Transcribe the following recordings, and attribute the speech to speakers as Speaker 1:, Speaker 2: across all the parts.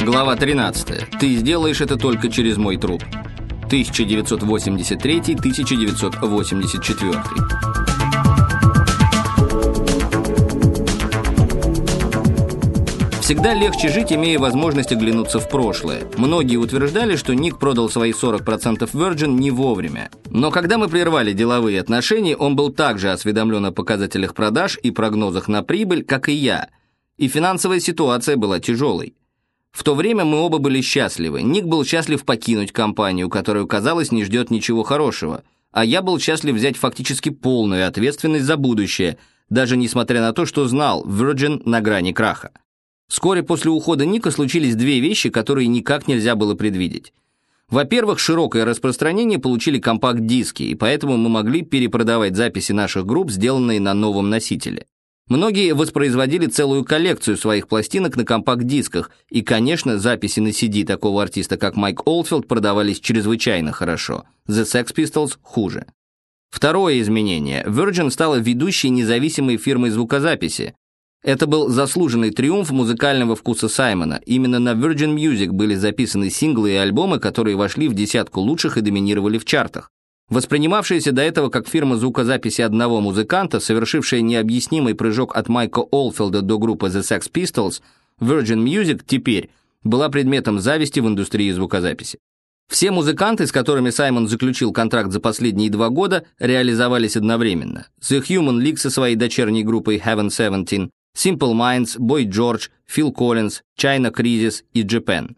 Speaker 1: Глава 13. Ты сделаешь это только через мой труп. 1983-1984. Всегда легче жить, имея возможность оглянуться в прошлое. Многие утверждали, что Ник продал свои 40% Virgin не вовремя. Но когда мы прервали деловые отношения, он был также осведомлен о показателях продаж и прогнозах на прибыль, как и я. И финансовая ситуация была тяжелой. В то время мы оба были счастливы. Ник был счастлив покинуть компанию, которую, казалось, не ждет ничего хорошего. А я был счастлив взять фактически полную ответственность за будущее, даже несмотря на то, что знал, Virgin на грани краха. Вскоре после ухода Ника случились две вещи, которые никак нельзя было предвидеть. Во-первых, широкое распространение получили компакт-диски, и поэтому мы могли перепродавать записи наших групп, сделанные на новом носителе. Многие воспроизводили целую коллекцию своих пластинок на компакт-дисках, и, конечно, записи на CD такого артиста, как Майк Олдфилд, продавались чрезвычайно хорошо. The Sex Pistols хуже. Второе изменение. Virgin стала ведущей независимой фирмой звукозаписи. Это был заслуженный триумф музыкального вкуса Саймона. Именно на Virgin Music были записаны синглы и альбомы, которые вошли в десятку лучших и доминировали в чартах. Воспринимавшаяся до этого как фирма звукозаписи одного музыканта, совершившая необъяснимый прыжок от Майка Олфилда до группы The Sex Pistols, Virgin Music теперь была предметом зависти в индустрии звукозаписи. Все музыканты, с которыми Саймон заключил контракт за последние два года, реализовались одновременно. The Human League со своей дочерней группой Heaven 17, Simple Minds, Boy George, Phil Collins, China Crisis и Japan.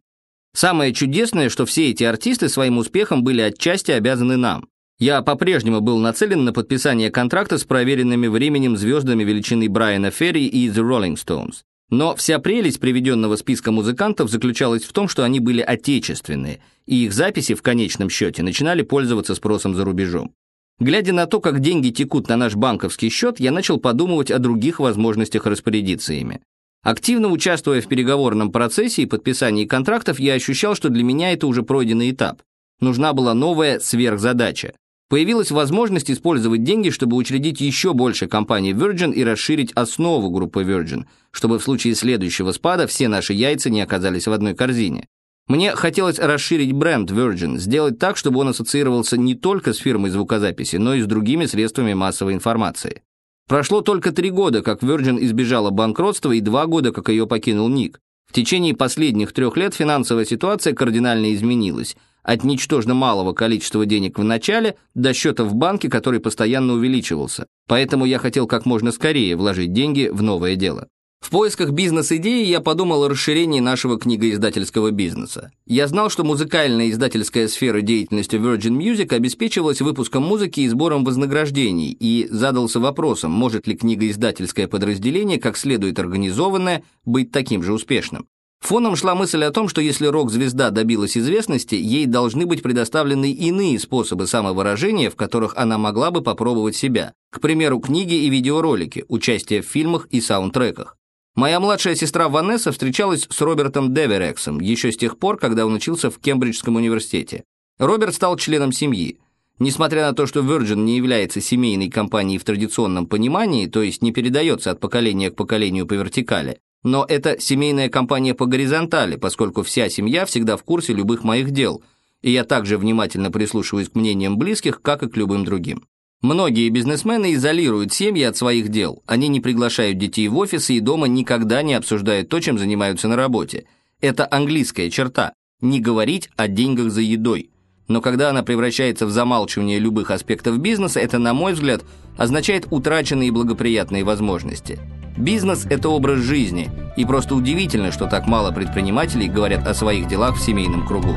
Speaker 1: Самое чудесное, что все эти артисты своим успехом были отчасти обязаны нам. Я по-прежнему был нацелен на подписание контракта с проверенными временем звездами величины Брайана Ферри и The Rolling Stones. Но вся прелесть приведенного списка музыкантов заключалась в том, что они были отечественные, и их записи в конечном счете начинали пользоваться спросом за рубежом. Глядя на то, как деньги текут на наш банковский счет, я начал подумывать о других возможностях распорядиться ими. Активно участвуя в переговорном процессе и подписании контрактов, я ощущал, что для меня это уже пройденный этап. Нужна была новая сверхзадача Появилась возможность использовать деньги, чтобы учредить еще больше компаний Virgin и расширить основу группы Virgin, чтобы в случае следующего спада все наши яйца не оказались в одной корзине. Мне хотелось расширить бренд Virgin, сделать так, чтобы он ассоциировался не только с фирмой звукозаписи, но и с другими средствами массовой информации. Прошло только три года, как Virgin избежала банкротства, и два года, как ее покинул Ник. В течение последних трех лет финансовая ситуация кардинально изменилась – от ничтожно малого количества денег в начале до счета в банке, который постоянно увеличивался. Поэтому я хотел как можно скорее вложить деньги в новое дело. В поисках бизнес-идеи я подумал о расширении нашего книгоиздательского бизнеса. Я знал, что музыкальная издательская сфера деятельности Virgin Music обеспечивалась выпуском музыки и сбором вознаграждений, и задался вопросом, может ли книгоиздательское подразделение, как следует организованное, быть таким же успешным. Фоном шла мысль о том, что если рок-звезда добилась известности, ей должны быть предоставлены иные способы самовыражения, в которых она могла бы попробовать себя. К примеру, книги и видеоролики, участие в фильмах и саундтреках. Моя младшая сестра Ванесса встречалась с Робертом Деверексом еще с тех пор, когда он учился в Кембриджском университете. Роберт стал членом семьи. Несмотря на то, что Virgin не является семейной компанией в традиционном понимании, то есть не передается от поколения к поколению по вертикали, но это семейная компания по горизонтали, поскольку вся семья всегда в курсе любых моих дел, и я также внимательно прислушиваюсь к мнениям близких, как и к любым другим. Многие бизнесмены изолируют семьи от своих дел. Они не приглашают детей в офисы и дома никогда не обсуждают то, чем занимаются на работе. Это английская черта – не говорить о деньгах за едой. Но когда она превращается в замалчивание любых аспектов бизнеса, это, на мой взгляд, означает утраченные благоприятные возможности – Бизнес – это образ жизни, и просто удивительно, что так мало предпринимателей говорят о своих делах в семейном кругу.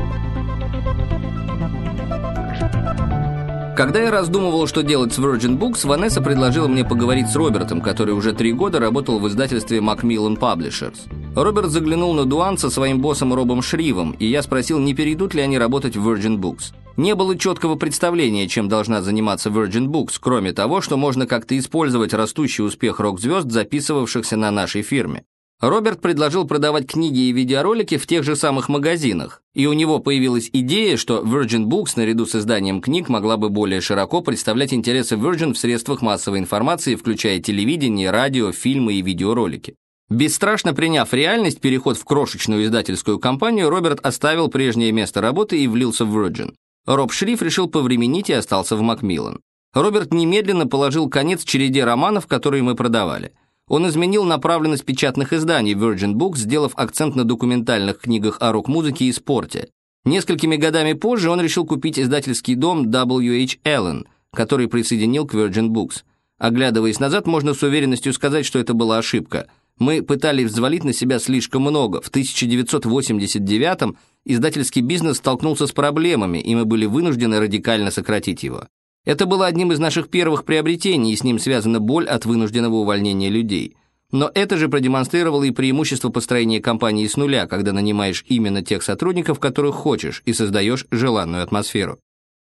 Speaker 1: Когда я раздумывал, что делать с Virgin Books, Ванесса предложила мне поговорить с Робертом, который уже три года работал в издательстве Macmillan Publishers. Роберт заглянул на Дуан со своим боссом Робом Шривом, и я спросил, не перейдут ли они работать в Virgin Books. Не было четкого представления, чем должна заниматься Virgin Books, кроме того, что можно как-то использовать растущий успех рок-звезд, записывавшихся на нашей фирме. Роберт предложил продавать книги и видеоролики в тех же самых магазинах, и у него появилась идея, что Virgin Books наряду с изданием книг могла бы более широко представлять интересы Virgin в средствах массовой информации, включая телевидение, радио, фильмы и видеоролики. Бесстрашно приняв реальность, переход в крошечную издательскую компанию, Роберт оставил прежнее место работы и влился в Virgin. Роб Шриф решил повременить и остался в Макмиллан. Роберт немедленно положил конец череде романов, которые мы продавали. Он изменил направленность печатных изданий Virgin Books, сделав акцент на документальных книгах о рок-музыке и спорте. Несколькими годами позже он решил купить издательский дом W.H. Allen, который присоединил к Virgin Books. Оглядываясь назад, можно с уверенностью сказать, что это была ошибка. Мы пытались взвалить на себя слишком много. В 1989-м издательский бизнес столкнулся с проблемами, и мы были вынуждены радикально сократить его. Это было одним из наших первых приобретений, и с ним связана боль от вынужденного увольнения людей. Но это же продемонстрировало и преимущество построения компании с нуля, когда нанимаешь именно тех сотрудников, которых хочешь, и создаешь желанную атмосферу.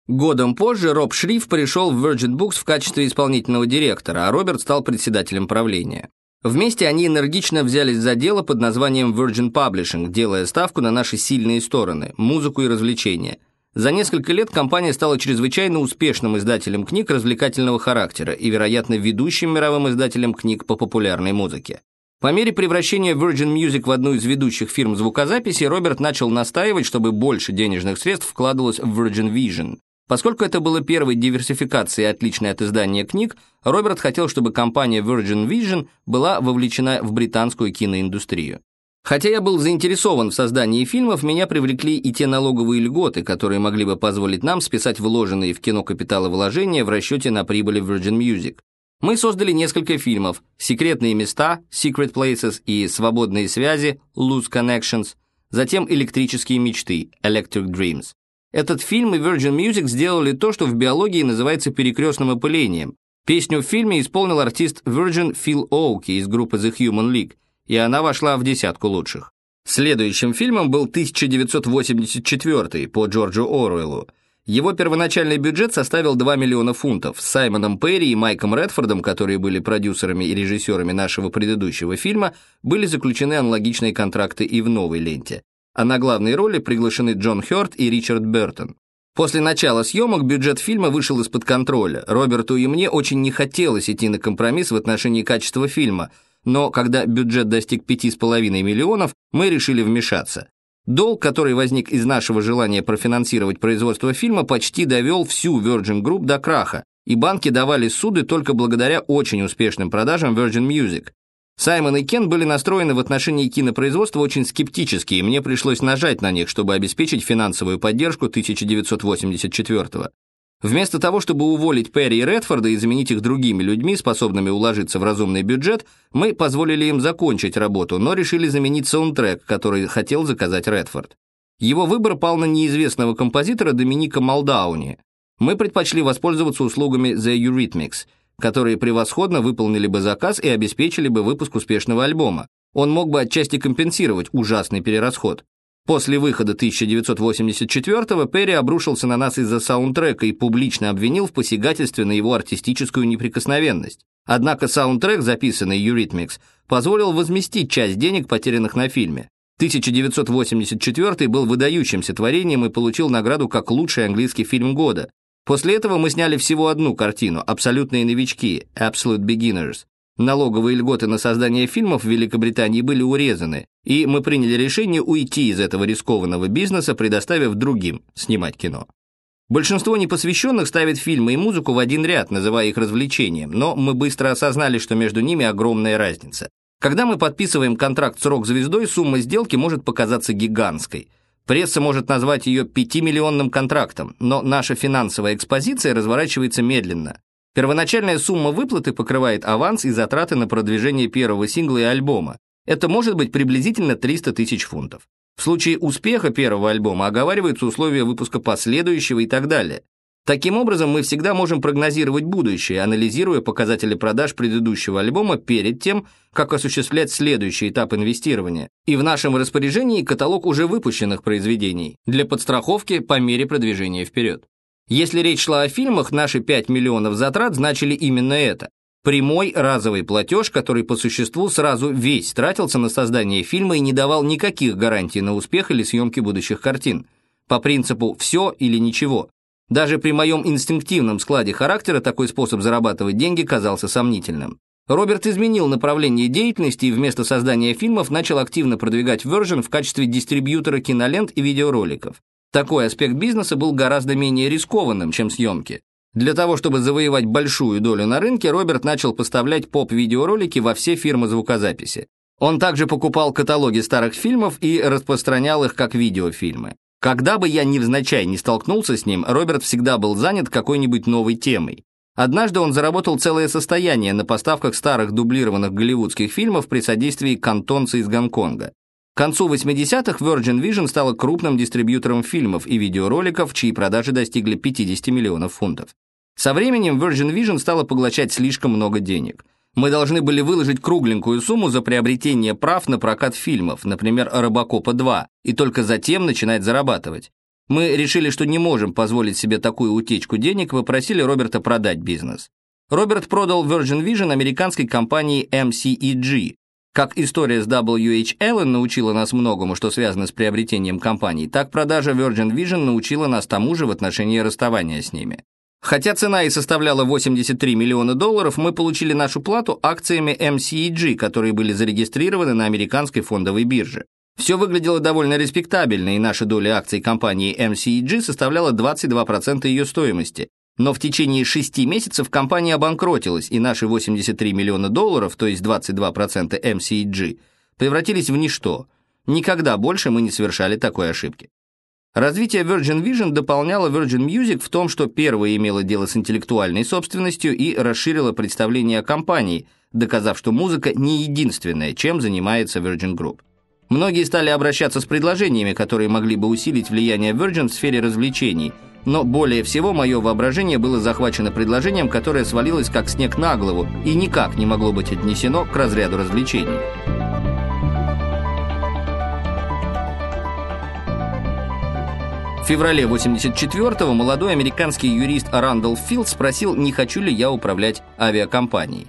Speaker 1: Годом позже Роб Шриф пришел в Virgin Books в качестве исполнительного директора, а Роберт стал председателем правления. Вместе они энергично взялись за дело под названием Virgin Publishing, делая ставку на наши сильные стороны – музыку и развлечения – за несколько лет компания стала чрезвычайно успешным издателем книг развлекательного характера и, вероятно, ведущим мировым издателем книг по популярной музыке. По мере превращения Virgin Music в одну из ведущих фирм звукозаписи, Роберт начал настаивать, чтобы больше денежных средств вкладывалось в Virgin Vision. Поскольку это было первой диверсификацией, отличной от издания книг, Роберт хотел, чтобы компания Virgin Vision была вовлечена в британскую киноиндустрию. Хотя я был заинтересован в создании фильмов, меня привлекли и те налоговые льготы, которые могли бы позволить нам списать вложенные в кино капиталовложения в расчете на прибыли Virgin Music. Мы создали несколько фильмов «Секретные места» Secret Places и «Свободные связи» Loose Connections, затем «Электрические мечты» Electric Dreams. Этот фильм и Virgin Music сделали то, что в биологии называется перекрестным опылением. Песню в фильме исполнил артист Virgin Phil Oakey из группы The Human League и она вошла в десятку лучших. Следующим фильмом был 1984 по Джорджу Оруэллу. Его первоначальный бюджет составил 2 миллиона фунтов. С Саймоном Перри и Майком Редфордом, которые были продюсерами и режиссерами нашего предыдущего фильма, были заключены аналогичные контракты и в новой ленте. А на главные роли приглашены Джон Хёрд и Ричард Бертон. После начала съемок бюджет фильма вышел из-под контроля. Роберту и мне очень не хотелось идти на компромисс в отношении качества фильма – но когда бюджет достиг 5,5 миллионов, мы решили вмешаться. Долг, который возник из нашего желания профинансировать производство фильма, почти довел всю Virgin Group до краха, и банки давали суды только благодаря очень успешным продажам Virgin Music. Саймон и Кен были настроены в отношении кинопроизводства очень скептически, и мне пришлось нажать на них, чтобы обеспечить финансовую поддержку 1984 -го. Вместо того, чтобы уволить Перри и Редфорда и заменить их другими людьми, способными уложиться в разумный бюджет, мы позволили им закончить работу, но решили заменить саундтрек, который хотел заказать Редфорд. Его выбор пал на неизвестного композитора Доминика Малдауни. Мы предпочли воспользоваться услугами The Eurythmics, которые превосходно выполнили бы заказ и обеспечили бы выпуск успешного альбома. Он мог бы отчасти компенсировать ужасный перерасход. После выхода 1984-го Перри обрушился на нас из-за саундтрека и публично обвинил в посягательстве на его артистическую неприкосновенность. Однако саундтрек, записанный Eurythmics, позволил возместить часть денег, потерянных на фильме. 1984 был выдающимся творением и получил награду как лучший английский фильм года. После этого мы сняли всего одну картину «Абсолютные новички» Absolute Beginners, Налоговые льготы на создание фильмов в Великобритании были урезаны, и мы приняли решение уйти из этого рискованного бизнеса, предоставив другим снимать кино. Большинство непосвященных ставит фильмы и музыку в один ряд, называя их развлечением, но мы быстро осознали, что между ними огромная разница. Когда мы подписываем контракт с рок-звездой, сумма сделки может показаться гигантской. Пресса может назвать ее пятимиллионным контрактом, но наша финансовая экспозиция разворачивается медленно. Первоначальная сумма выплаты покрывает аванс и затраты на продвижение первого сингла и альбома. Это может быть приблизительно 300 тысяч фунтов. В случае успеха первого альбома оговариваются условия выпуска последующего и так далее. Таким образом, мы всегда можем прогнозировать будущее, анализируя показатели продаж предыдущего альбома перед тем, как осуществлять следующий этап инвестирования. И в нашем распоряжении каталог уже выпущенных произведений для подстраховки по мере продвижения вперед. Если речь шла о фильмах, наши 5 миллионов затрат значили именно это. Прямой разовый платеж, который по существу сразу весь тратился на создание фильма и не давал никаких гарантий на успех или съемки будущих картин. По принципу «все или ничего». Даже при моем инстинктивном складе характера такой способ зарабатывать деньги казался сомнительным. Роберт изменил направление деятельности и вместо создания фильмов начал активно продвигать Virgin в качестве дистрибьютора кинолент и видеороликов. Такой аспект бизнеса был гораздо менее рискованным, чем съемки. Для того, чтобы завоевать большую долю на рынке, Роберт начал поставлять поп-видеоролики во все фирмы звукозаписи. Он также покупал каталоги старых фильмов и распространял их как видеофильмы. Когда бы я невзначай не столкнулся с ним, Роберт всегда был занят какой-нибудь новой темой. Однажды он заработал целое состояние на поставках старых дублированных голливудских фильмов при содействии кантонца из Гонконга. К концу 80-х Virgin Vision стала крупным дистрибьютором фильмов и видеороликов, чьи продажи достигли 50 миллионов фунтов. Со временем Virgin Vision стала поглощать слишком много денег. Мы должны были выложить кругленькую сумму за приобретение прав на прокат фильмов, например, «Робокопа 2», и только затем начинать зарабатывать. Мы решили, что не можем позволить себе такую утечку денег и попросили Роберта продать бизнес. Роберт продал Virgin Vision американской компании MCEG. Как история с W.H. Allen научила нас многому, что связано с приобретением компаний, так продажа Virgin Vision научила нас тому же в отношении расставания с ними. Хотя цена и составляла 83 миллиона долларов, мы получили нашу плату акциями MCEG, которые были зарегистрированы на американской фондовой бирже. Все выглядело довольно респектабельно, и наша доля акций компании MCEG составляла 22% ее стоимости. Но в течение шести месяцев компания обанкротилась, и наши 83 миллиона долларов, то есть 22% MCEG, превратились в ничто. Никогда больше мы не совершали такой ошибки. Развитие Virgin Vision дополняло Virgin Music в том, что первое имело дело с интеллектуальной собственностью и расширило представление о компании, доказав, что музыка не единственное, чем занимается Virgin Group. Многие стали обращаться с предложениями, которые могли бы усилить влияние Virgin в сфере развлечений, но более всего мое воображение было захвачено предложением, которое свалилось как снег на голову и никак не могло быть отнесено к разряду развлечений. В феврале 84-го молодой американский юрист Рандall Филд спросил, не хочу ли я управлять авиакомпанией.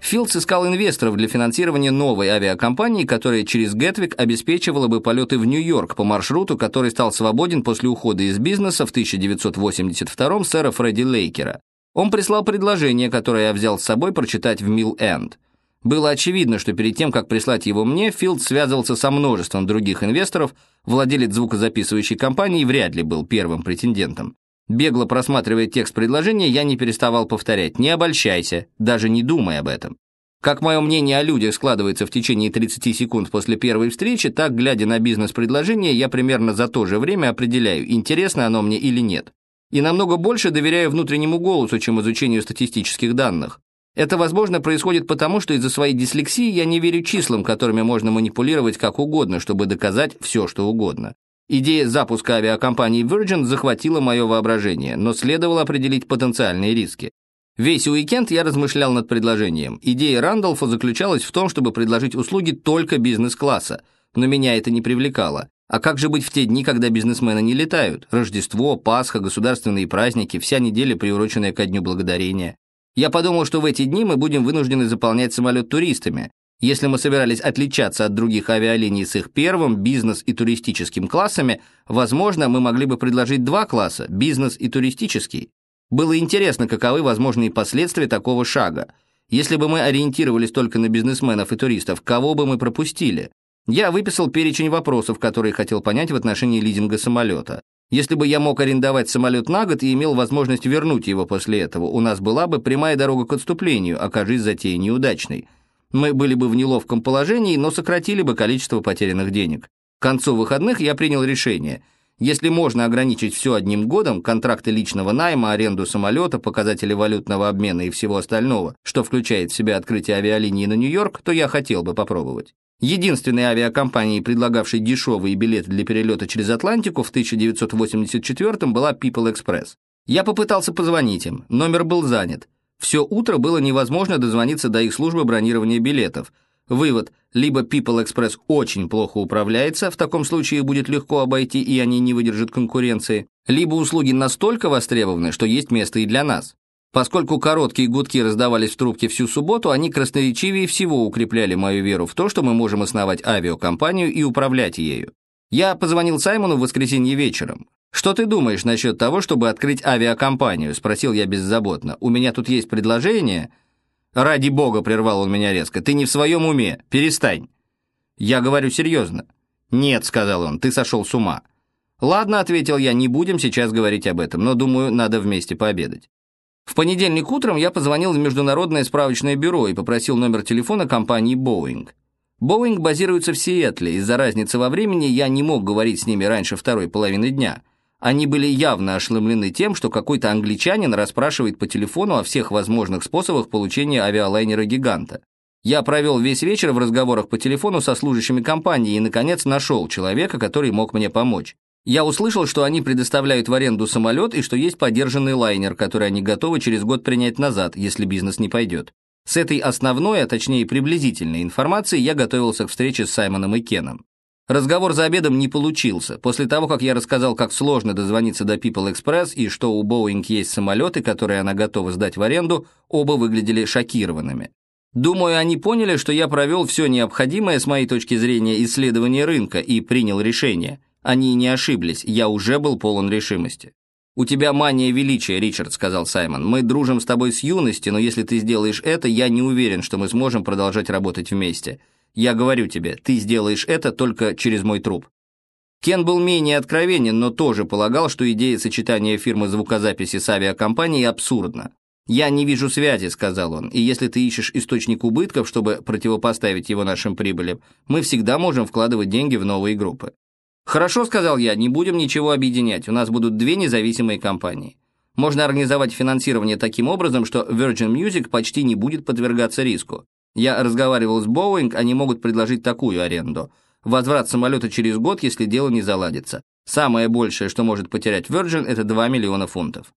Speaker 1: Филдс искал инвесторов для финансирования новой авиакомпании, которая через Гетвик обеспечивала бы полеты в Нью-Йорк по маршруту, который стал свободен после ухода из бизнеса в 1982 сэра Фредди Лейкера. Он прислал предложение, которое я взял с собой прочитать в Милл-Энд. Было очевидно, что перед тем, как прислать его мне, Филд связывался со множеством других инвесторов, владелец звукозаписывающей компании вряд ли был первым претендентом. Бегло просматривая текст предложения, я не переставал повторять «не обольщайся, даже не думай об этом». Как мое мнение о людях складывается в течение 30 секунд после первой встречи, так, глядя на бизнес-предложение, я примерно за то же время определяю, интересно оно мне или нет. И намного больше доверяю внутреннему голосу, чем изучению статистических данных. Это, возможно, происходит потому, что из-за своей дислексии я не верю числам, которыми можно манипулировать как угодно, чтобы доказать все, что угодно. Идея запуска авиакомпании Virgin захватила мое воображение, но следовало определить потенциальные риски. Весь уикенд я размышлял над предложением. Идея Рандolфа заключалась в том, чтобы предложить услуги только бизнес-класса, но меня это не привлекало. А как же быть в те дни, когда бизнесмены не летают? Рождество, Пасха, государственные праздники, вся неделя, приуроченная ко Дню Благодарения. Я подумал, что в эти дни мы будем вынуждены заполнять самолет туристами, если мы собирались отличаться от других авиалиний с их первым, бизнес и туристическим классами, возможно, мы могли бы предложить два класса – бизнес и туристический. Было интересно, каковы возможные последствия такого шага. Если бы мы ориентировались только на бизнесменов и туристов, кого бы мы пропустили? Я выписал перечень вопросов, которые хотел понять в отношении лизинга самолета. Если бы я мог арендовать самолет на год и имел возможность вернуть его после этого, у нас была бы прямая дорога к отступлению, окажись затея неудачной – мы были бы в неловком положении, но сократили бы количество потерянных денег. К концу выходных я принял решение. Если можно ограничить все одним годом, контракты личного найма, аренду самолета, показатели валютного обмена и всего остального, что включает в себя открытие авиалинии на Нью-Йорк, то я хотел бы попробовать. Единственной авиакомпанией, предлагавшей дешевые билеты для перелета через Атлантику в 1984 была People Express. Я попытался позвонить им, номер был занят. Все утро было невозможно дозвониться до их службы бронирования билетов. Вывод, либо People Express очень плохо управляется, в таком случае будет легко обойти и они не выдержат конкуренции, либо услуги настолько востребованы, что есть место и для нас. Поскольку короткие гудки раздавались в трубке всю субботу, они красноречивее всего укрепляли мою веру в то, что мы можем основать авиакомпанию и управлять ею. Я позвонил Саймону в воскресенье вечером. «Что ты думаешь насчет того, чтобы открыть авиакомпанию?» – спросил я беззаботно. «У меня тут есть предложение». «Ради бога!» — прервал он меня резко. «Ты не в своем уме! Перестань!» «Я говорю серьезно». «Нет», — сказал он, — «ты сошел с ума». «Ладно», — ответил я, — «не будем сейчас говорить об этом, но, думаю, надо вместе пообедать». В понедельник утром я позвонил в Международное справочное бюро и попросил номер телефона компании Boeing. Boeing базируется в Сиэтле, из-за разницы во времени я не мог говорить с ними раньше второй половины дня. Они были явно ошеломлены тем, что какой-то англичанин расспрашивает по телефону о всех возможных способах получения авиалайнера-гиганта. Я провел весь вечер в разговорах по телефону со служащими компании и, наконец, нашел человека, который мог мне помочь. Я услышал, что они предоставляют в аренду самолет и что есть подержанный лайнер, который они готовы через год принять назад, если бизнес не пойдет. С этой основной, а точнее приблизительной информацией я готовился к встрече с Саймоном и Кеном. Разговор за обедом не получился. После того, как я рассказал, как сложно дозвониться до People Express и что у Boeing есть самолеты, которые она готова сдать в аренду, оба выглядели шокированными. Думаю, они поняли, что я провел все необходимое с моей точки зрения исследование рынка и принял решение. Они не ошиблись, я уже был полон решимости. «У тебя мания величия, Ричард», — сказал Саймон. «Мы дружим с тобой с юности, но если ты сделаешь это, я не уверен, что мы сможем продолжать работать вместе. Я говорю тебе, ты сделаешь это только через мой труп». Кен был менее откровенен, но тоже полагал, что идея сочетания фирмы звукозаписи с авиакомпанией абсурдна. «Я не вижу связи», — сказал он, «и если ты ищешь источник убытков, чтобы противопоставить его нашим прибылям, мы всегда можем вкладывать деньги в новые группы». «Хорошо», — сказал я, — «не будем ничего объединять, у нас будут две независимые компании. Можно организовать финансирование таким образом, что Virgin Music почти не будет подвергаться риску. Я разговаривал с Boeing, они могут предложить такую аренду. Возврат самолета через год, если дело не заладится. Самое большее, что может потерять Virgin, это 2 миллиона фунтов.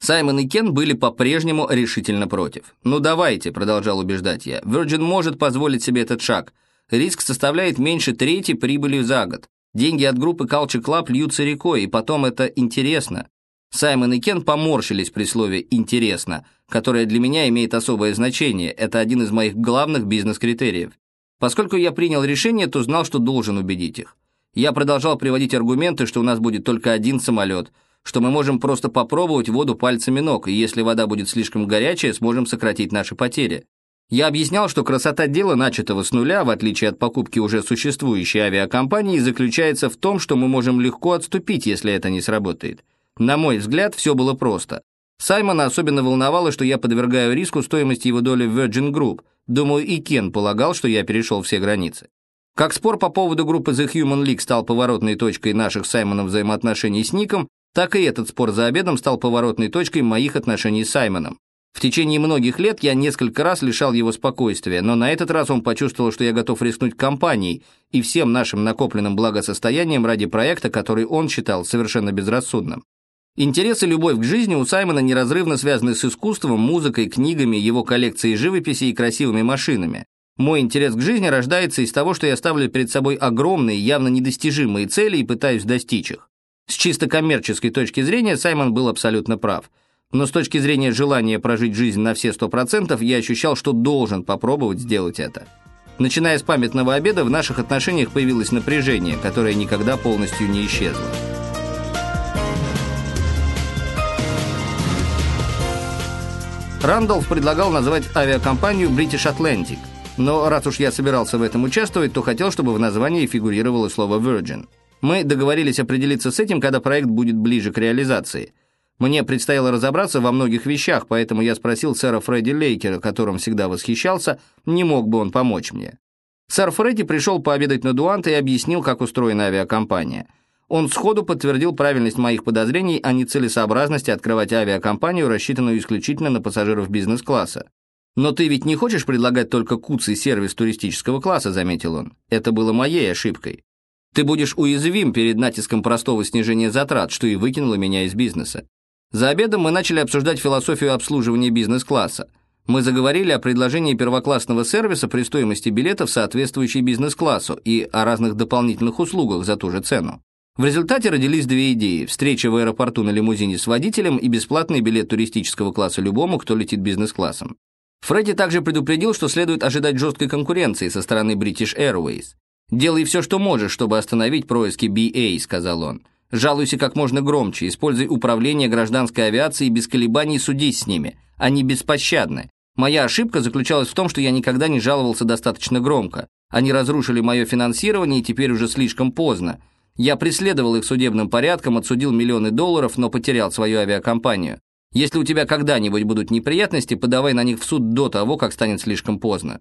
Speaker 1: Саймон и Кен были по-прежнему решительно против. «Ну давайте», — продолжал убеждать я, — «Virgin может позволить себе этот шаг. Риск составляет меньше трети прибыли за год. Деньги от группы Culture Club льются рекой, и потом это интересно». Саймон и Кен поморщились при слове «интересно», которое для меня имеет особое значение. Это один из моих главных бизнес-критериев. Поскольку я принял решение, то знал, что должен убедить их. Я продолжал приводить аргументы, что у нас будет только один самолет — что мы можем просто попробовать воду пальцами ног, и если вода будет слишком горячая, сможем сократить наши потери. Я объяснял, что красота дела, начатого с нуля, в отличие от покупки уже существующей авиакомпании, заключается в том, что мы можем легко отступить, если это не сработает. На мой взгляд, все было просто. Саймона особенно волновало, что я подвергаю риску стоимость его доли в Virgin Group. Думаю, и Кен полагал, что я перешел все границы. Как спор по поводу группы The Human League стал поворотной точкой наших Саймоном взаимоотношений с Ником, так и этот спор за обедом стал поворотной точкой моих отношений с Саймоном. В течение многих лет я несколько раз лишал его спокойствия, но на этот раз он почувствовал, что я готов рискнуть компанией и всем нашим накопленным благосостоянием ради проекта, который он считал совершенно безрассудным. Интерес и любовь к жизни у Саймона неразрывно связаны с искусством, музыкой, книгами, его коллекцией живописи и красивыми машинами. Мой интерес к жизни рождается из того, что я ставлю перед собой огромные, явно недостижимые цели и пытаюсь достичь их. С чисто коммерческой точки зрения Саймон был абсолютно прав. Но с точки зрения желания прожить жизнь на все 100%, я ощущал, что должен попробовать сделать это. Начиная с памятного обеда, в наших отношениях появилось напряжение, которое никогда полностью не исчезло. Рандolph предлагал назвать авиакомпанию British Atlantic, но раз уж я собирался в этом участвовать, то хотел, чтобы в названии фигурировало слово Virgin – мы договорились определиться с этим, когда проект будет ближе к реализации. Мне предстояло разобраться во многих вещах, поэтому я спросил сэра Фредди Лейкера, которым всегда восхищался, не мог бы он помочь мне. Сэр Фредди пришел пообедать на Дуанте и объяснил, как устроена авиакомпания. Он сходу подтвердил правильность моих подозрений о нецелесообразности открывать авиакомпанию, рассчитанную исключительно на пассажиров бизнес-класса. «Но ты ведь не хочешь предлагать только куцый сервис туристического класса», — заметил он. «Это было моей ошибкой. Ты будешь уязвим перед натиском простого снижения затрат, что и выкинуло меня из бизнеса. За обедом мы начали обсуждать философию обслуживания бизнес-класса. Мы заговорили о предложении первоклассного сервиса при стоимости билетов, соответствующей бизнес-классу, и о разных дополнительных услугах за ту же цену. В результате родились две идеи – встреча в аэропорту на лимузине с водителем и бесплатный билет туристического класса любому, кто летит бизнес-классом. Фредди также предупредил, что следует ожидать жесткой конкуренции со стороны British Airways. «Делай все, что можешь, чтобы остановить происки BA», — сказал он. «Жалуйся как можно громче, используй управление гражданской авиацией без колебаний судись с ними. Они беспощадны. Моя ошибка заключалась в том, что я никогда не жаловался достаточно громко. Они разрушили мое финансирование, и теперь уже слишком поздно. Я преследовал их судебным порядком, отсудил миллионы долларов, но потерял свою авиакомпанию. Если у тебя когда-нибудь будут неприятности, подавай на них в суд до того, как станет слишком поздно.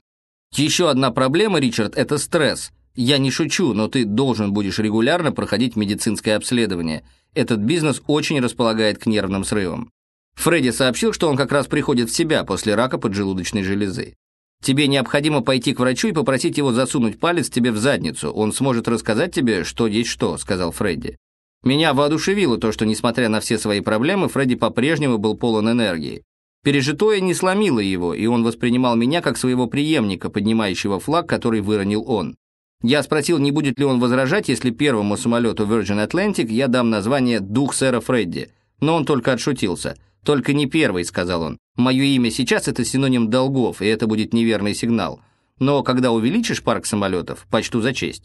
Speaker 1: Еще одна проблема, Ричард, это стресс. Я не шучу, но ты должен будешь регулярно проходить медицинское обследование. Этот бизнес очень располагает к нервным срывам. Фредди сообщил, что он как раз приходит в себя после рака поджелудочной железы. Тебе необходимо пойти к врачу и попросить его засунуть палец тебе в задницу. Он сможет рассказать тебе, что есть что», — сказал Фредди. Меня воодушевило то, что, несмотря на все свои проблемы, Фредди по-прежнему был полон энергии. Пережитое не сломило его, и он воспринимал меня как своего преемника, поднимающего флаг, который выронил он. Я спросил, не будет ли он возражать, если первому самолету Virgin Atlantic я дам название «Дух сэра Фредди», но он только отшутился. «Только не первый», — сказал он. «Мое имя сейчас — это синоним долгов, и это будет неверный сигнал. Но когда увеличишь парк самолетов, почту за честь».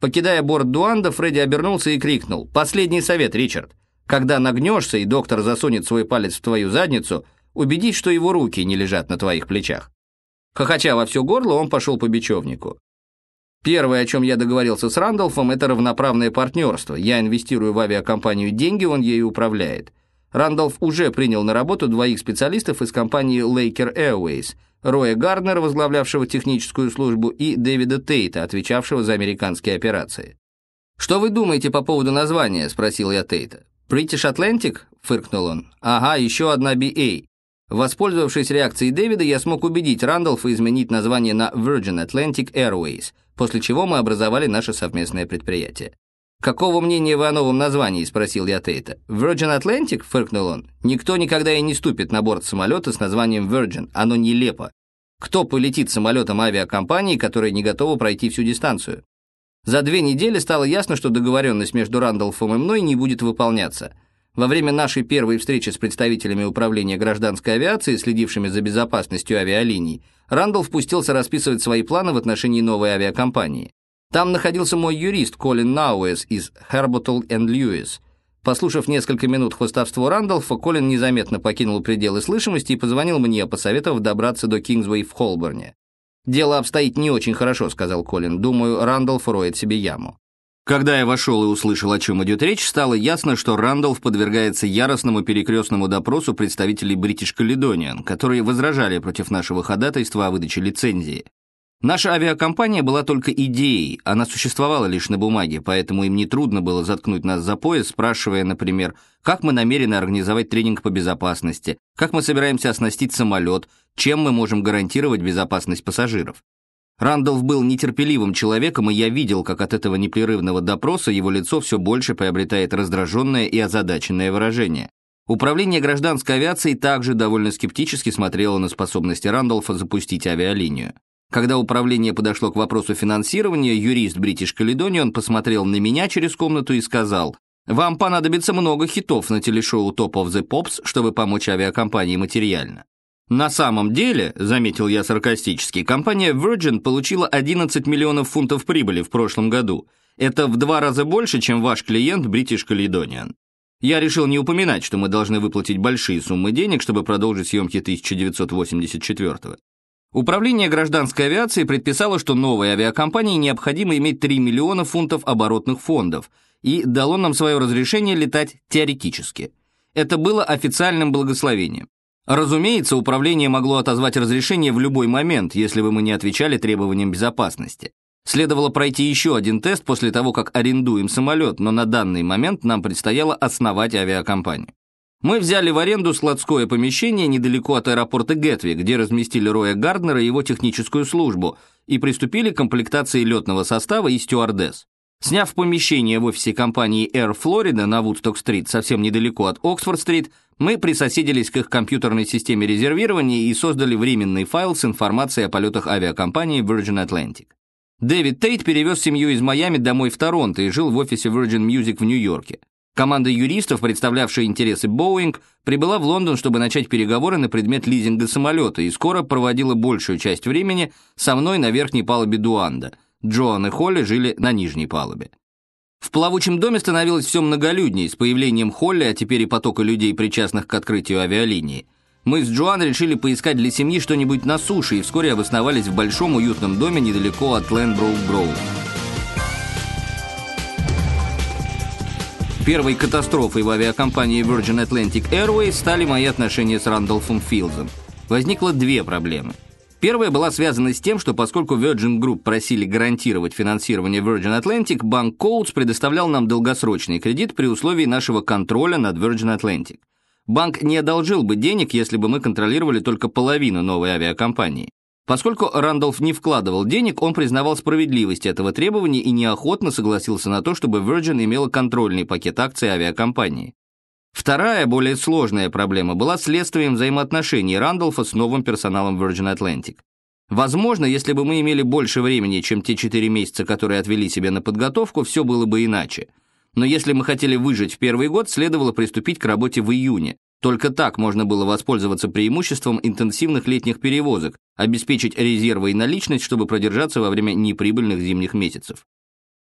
Speaker 1: Покидая борт Дуанда, Фредди обернулся и крикнул. «Последний совет, Ричард. Когда нагнешься, и доктор засунет свой палец в твою задницу, убедись, что его руки не лежат на твоих плечах». Хохоча во все горло, он пошел по бечевнику. Первое, о чем я договорился с Рандolфом, это равноправное партнерство. Я инвестирую в авиакомпанию деньги, он ею управляет. Рандолф уже принял на работу двоих специалистов из компании Laker Airways, Роя Гарднера, возглавлявшего техническую службу, и Дэвида Тейта, отвечавшего за американские операции. «Что вы думаете по поводу названия?» – спросил я Тейта. «British Atlantic?» – фыркнул он. «Ага, еще одна BA». Воспользовавшись реакцией Дэвида, я смог убедить Рандолфа изменить название на Virgin Atlantic Airways, после чего мы образовали наше совместное предприятие. «Какого мнения вы о новом названии?» – спросил я Тейта. «Virgin Atlantic?» – фыркнул он. «Никто никогда и не ступит на борт самолета с названием Virgin. Оно нелепо. Кто полетит самолетом авиакомпании, которая не готова пройти всю дистанцию?» За две недели стало ясно, что договоренность между Рандolфом и мной не будет выполняться. Во время нашей первой встречи с представителями управления гражданской авиации, следившими за безопасностью авиалиний, Рандолф пустился расписывать свои планы в отношении новой авиакомпании. Там находился мой юрист Колин Науэс из Herbotle Lewis. Послушав несколько минут хвостовства Рандolфа, Колин незаметно покинул пределы слышимости и позвонил мне, посоветовав добраться до Кингсвей в Холборне. «Дело обстоит не очень хорошо», — сказал Колин. «Думаю, Рандолф роет себе яму». Когда я вошел и услышал, о чем идет речь, стало ясно, что Рандолф подвергается яростному перекрестному допросу представителей British Caledonian, которые возражали против нашего ходатайства о выдаче лицензии. Наша авиакомпания была только идеей, она существовала лишь на бумаге, поэтому им нетрудно было заткнуть нас за пояс, спрашивая, например, как мы намерены организовать тренинг по безопасности, как мы собираемся оснастить самолет, чем мы можем гарантировать безопасность пассажиров. Рандolph был нетерпеливым человеком, и я видел, как от этого непрерывного допроса его лицо все больше приобретает раздраженное и озадаченное выражение. Управление гражданской авиацией также довольно скептически смотрело на способности Рандолфа запустить авиалинию. Когда управление подошло к вопросу финансирования, юрист British Caledonian посмотрел на меня через комнату и сказал, «Вам понадобится много хитов на телешоу Top of the Pops, чтобы помочь авиакомпании материально». На самом деле, заметил я саркастически, компания Virgin получила 11 миллионов фунтов прибыли в прошлом году. Это в два раза больше, чем ваш клиент British Caledonian. Я решил не упоминать, что мы должны выплатить большие суммы денег, чтобы продолжить съемки 1984 -го. Управление гражданской авиации предписало, что новой авиакомпании необходимо иметь 3 миллиона фунтов оборотных фондов и дало нам свое разрешение летать теоретически. Это было официальным благословением. Разумеется, управление могло отозвать разрешение в любой момент, если бы мы не отвечали требованиям безопасности. Следовало пройти еще один тест после того, как арендуем самолет, но на данный момент нам предстояло основать авиакомпанию. Мы взяли в аренду складское помещение недалеко от аэропорта Гетви, где разместили Роя Гарднера и его техническую службу, и приступили к комплектации летного состава и стюардесс. Сняв помещение в офисе компании Air Florida на Вудсток-стрит, совсем недалеко от Оксфорд-стрит, мы присоседились к их компьютерной системе резервирования и создали временный файл с информацией о полетах авиакомпании Virgin Atlantic. Дэвид Тейт перевез семью из Майами домой в Торонто и жил в офисе Virgin Music в Нью-Йорке. Команда юристов, представлявшая интересы Боуинг, прибыла в Лондон, чтобы начать переговоры на предмет лизинга самолета и скоро проводила большую часть времени со мной на верхней палубе Дуанда. Джоан и Холли жили на нижней палубе. В плавучем доме становилось все многолюдней, с появлением Холли, а теперь и потока людей, причастных к открытию авиалинии. Мы с Джоан решили поискать для семьи что-нибудь на суше и вскоре обосновались в большом уютном доме недалеко от Лэнброук Гроув. Первой катастрофой в авиакомпании Virgin Atlantic Airways стали мои отношения с Рандolфом Филдом. Возникло две проблемы. Первая была связана с тем, что поскольку Virgin Group просили гарантировать финансирование Virgin Atlantic, банк Coates предоставлял нам долгосрочный кредит при условии нашего контроля над Virgin Atlantic. Банк не одолжил бы денег, если бы мы контролировали только половину новой авиакомпании. Поскольку Рандolф не вкладывал денег, он признавал справедливость этого требования и неохотно согласился на то, чтобы Virgin имела контрольный пакет акций авиакомпании. Вторая, более сложная проблема была следствием взаимоотношений Рандолфа с новым персоналом Virgin Atlantic. Возможно, если бы мы имели больше времени, чем те четыре месяца, которые отвели себе на подготовку, все было бы иначе. Но если мы хотели выжить в первый год, следовало приступить к работе в июне, только так можно было воспользоваться преимуществом интенсивных летних перевозок, обеспечить резервы и наличность, чтобы продержаться во время неприбыльных зимних месяцев.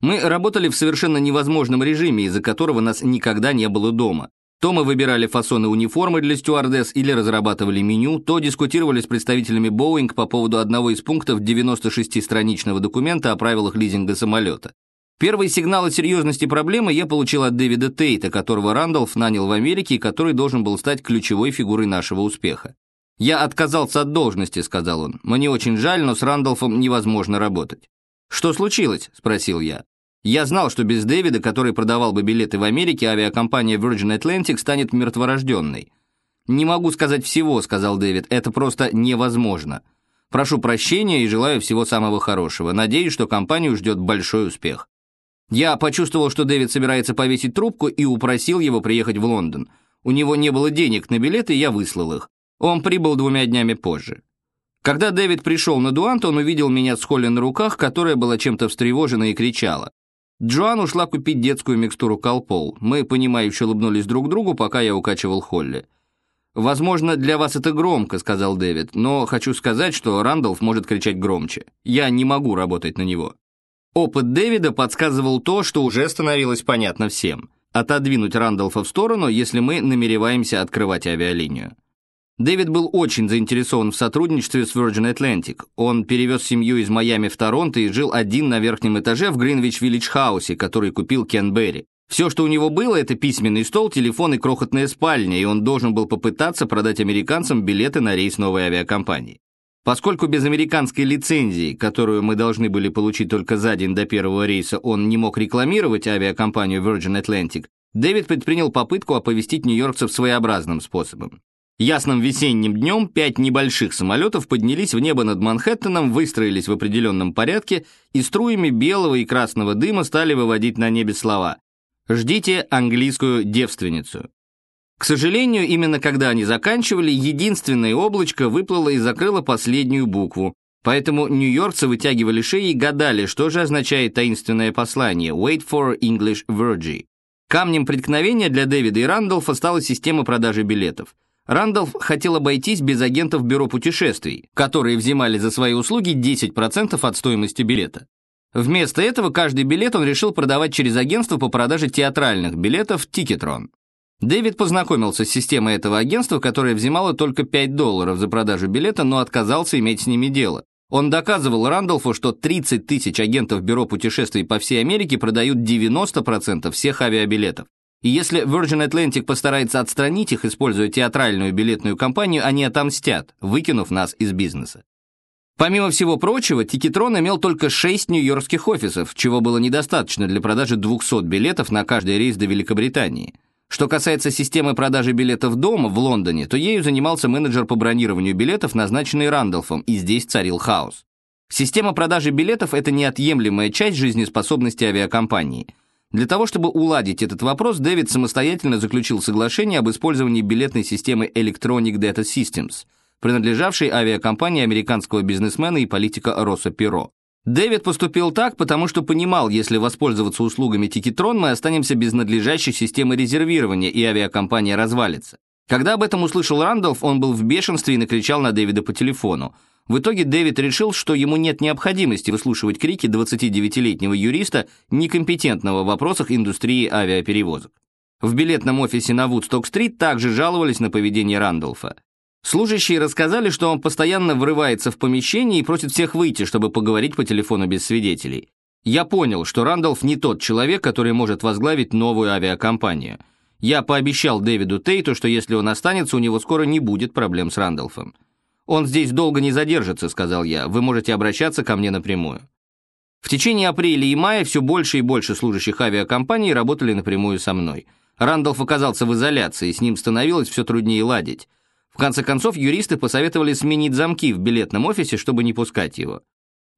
Speaker 1: Мы работали в совершенно невозможном режиме, из-за которого нас никогда не было дома. То мы выбирали фасоны униформы для стюардесс или разрабатывали меню, то дискутировали с представителями Boeing по поводу одного из пунктов 96-страничного документа о правилах лизинга самолета. Первый сигнал о серьезности проблемы я получил от Дэвида Тейта, которого Рандolф нанял в Америке и который должен был стать ключевой фигурой нашего успеха. «Я отказался от должности», — сказал он. «Мне очень жаль, но с Рандолфом невозможно работать». «Что случилось?» — спросил я. Я знал, что без Дэвида, который продавал бы билеты в Америке, авиакомпания Virgin Atlantic станет мертворожденной. «Не могу сказать всего», — сказал Дэвид, — «это просто невозможно. Прошу прощения и желаю всего самого хорошего. Надеюсь, что компанию ждет большой успех». Я почувствовал, что Дэвид собирается повесить трубку и упросил его приехать в Лондон. У него не было денег на билеты, я выслал их. Он прибыл двумя днями позже. Когда Дэвид пришел на Дуант, он увидел меня с Холли на руках, которая была чем-то встревожена и кричала. Джоан ушла купить детскую микстуру Колпол. Мы, понимающе улыбнулись друг другу, пока я укачивал Холли. «Возможно, для вас это громко», — сказал Дэвид, «но хочу сказать, что Рандolph может кричать громче. Я не могу работать на него». Опыт Дэвида подсказывал то, что уже становилось понятно всем. Отодвинуть Рандolфа в сторону, если мы намереваемся открывать авиалинию. Дэвид был очень заинтересован в сотрудничестве с Virgin Atlantic. Он перевез семью из Майами в Торонто и жил один на верхнем этаже в Гринвич-Виллидж-хаусе, который купил Кен Берри. Все, что у него было, это письменный стол, телефон и крохотная спальня, и он должен был попытаться продать американцам билеты на рейс новой авиакомпании. Поскольку без американской лицензии, которую мы должны были получить только за день до первого рейса, он не мог рекламировать авиакомпанию Virgin Atlantic, Дэвид предпринял попытку оповестить нью-йоркцев своеобразным способом. Ясным весенним днем пять небольших самолетов поднялись в небо над Манхэттеном, выстроились в определенном порядке и струями белого и красного дыма стали выводить на небе слова «Ждите английскую девственницу». К сожалению, именно когда они заканчивали, единственное облачко выплыло и закрыло последнюю букву. Поэтому нью-йоркцы вытягивали шеи и гадали, что же означает таинственное послание «Wait for English Virgie». Камнем преткновения для Дэвида и Рандolфа стала система продажи билетов. Рандолф хотел обойтись без агентов бюро путешествий, которые взимали за свои услуги 10% от стоимости билета. Вместо этого каждый билет он решил продавать через агентство по продаже театральных билетов Ticketron. Дэвид познакомился с системой этого агентства, которое взимало только 5 долларов за продажу билета, но отказался иметь с ними дело. Он доказывал Рандolфу, что 30 тысяч агентов бюро путешествий по всей Америке продают 90% всех авиабилетов. И если Virgin Atlantic постарается отстранить их, используя театральную билетную компанию, они отомстят, выкинув нас из бизнеса. Помимо всего прочего, Ticketron имел только 6 нью-йоркских офисов, чего было недостаточно для продажи 200 билетов на каждый рейс до Великобритании. Что касается системы продажи билетов дома в Лондоне, то ею занимался менеджер по бронированию билетов, назначенный Рандolфом, и здесь царил хаос. Система продажи билетов – это неотъемлемая часть жизнеспособности авиакомпании. Для того, чтобы уладить этот вопрос, Дэвид самостоятельно заключил соглашение об использовании билетной системы Electronic Data Systems, принадлежавшей авиакомпании американского бизнесмена и политика Росса Перо. Дэвид поступил так, потому что понимал, если воспользоваться услугами Ticketron, мы останемся без надлежащей системы резервирования, и авиакомпания развалится. Когда об этом услышал Рандольф, он был в бешенстве и накричал на Дэвида по телефону. В итоге Дэвид решил, что ему нет необходимости выслушивать крики 29-летнего юриста, некомпетентного в вопросах индустрии авиаперевозок. В билетном офисе на Вудсток-стрит также жаловались на поведение Рандолфа. Служащие рассказали, что он постоянно врывается в помещение и просит всех выйти, чтобы поговорить по телефону без свидетелей. Я понял, что Рандolф не тот человек, который может возглавить новую авиакомпанию. Я пообещал Дэвиду Тейту, что если он останется, у него скоро не будет проблем с Рандолфом. «Он здесь долго не задержится», — сказал я. «Вы можете обращаться ко мне напрямую». В течение апреля и мая все больше и больше служащих авиакомпаний работали напрямую со мной. Рандолф оказался в изоляции, с ним становилось все труднее ладить. В конце концов, юристы посоветовали сменить замки в билетном офисе, чтобы не пускать его.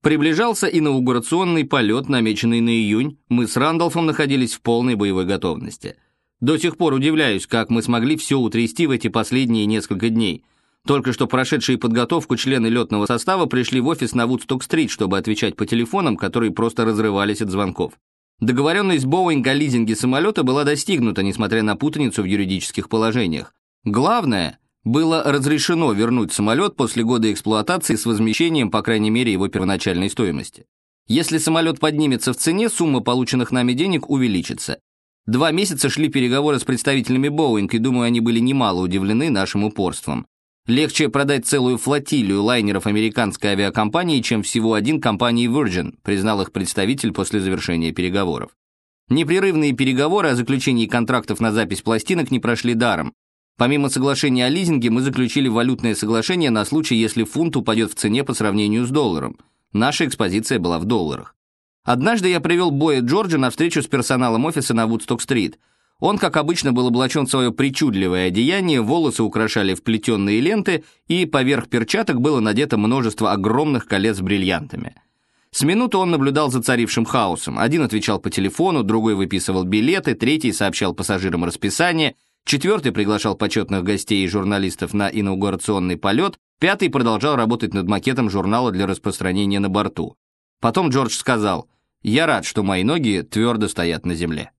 Speaker 1: Приближался инаугурационный полет, намеченный на июнь. Мы с Рандолфом находились в полной боевой готовности. До сих пор удивляюсь, как мы смогли все утрясти в эти последние несколько дней. Только что прошедшие подготовку члены летного состава пришли в офис на Вудсток-стрит, чтобы отвечать по телефонам, которые просто разрывались от звонков. Договоренность Боуинг о лизинге самолета была достигнута, несмотря на путаницу в юридических положениях. Главное, было разрешено вернуть самолет после года эксплуатации с возмещением, по крайней мере, его первоначальной стоимости. Если самолет поднимется в цене, сумма полученных нами денег увеличится. Два месяца шли переговоры с представителями Боуинг, и думаю, они были немало удивлены нашим упорством. Легче продать целую флотилию лайнеров американской авиакомпании, чем всего один компании Virgin, признал их представитель после завершения переговоров. Непрерывные переговоры о заключении контрактов на запись пластинок не прошли даром. Помимо соглашения о лизинге, мы заключили валютное соглашение на случай, если фунт упадет в цене по сравнению с долларом. Наша экспозиция была в долларах. Однажды я привел Боя Джорджа на встречу с персоналом офиса на Вудсток-стрит. Он, как обычно, был облачен в свое причудливое одеяние, волосы украшали вплетенные ленты, и поверх перчаток было надето множество огромных колец с бриллиантами. С минуты он наблюдал за царившим хаосом. Один отвечал по телефону, другой выписывал билеты, третий сообщал пассажирам расписание – Четвертый приглашал почетных гостей и журналистов на инаугурационный полет, пятый продолжал работать над макетом журнала для распространения на борту. Потом Джордж сказал, «Я рад, что мои ноги твердо стоят на земле».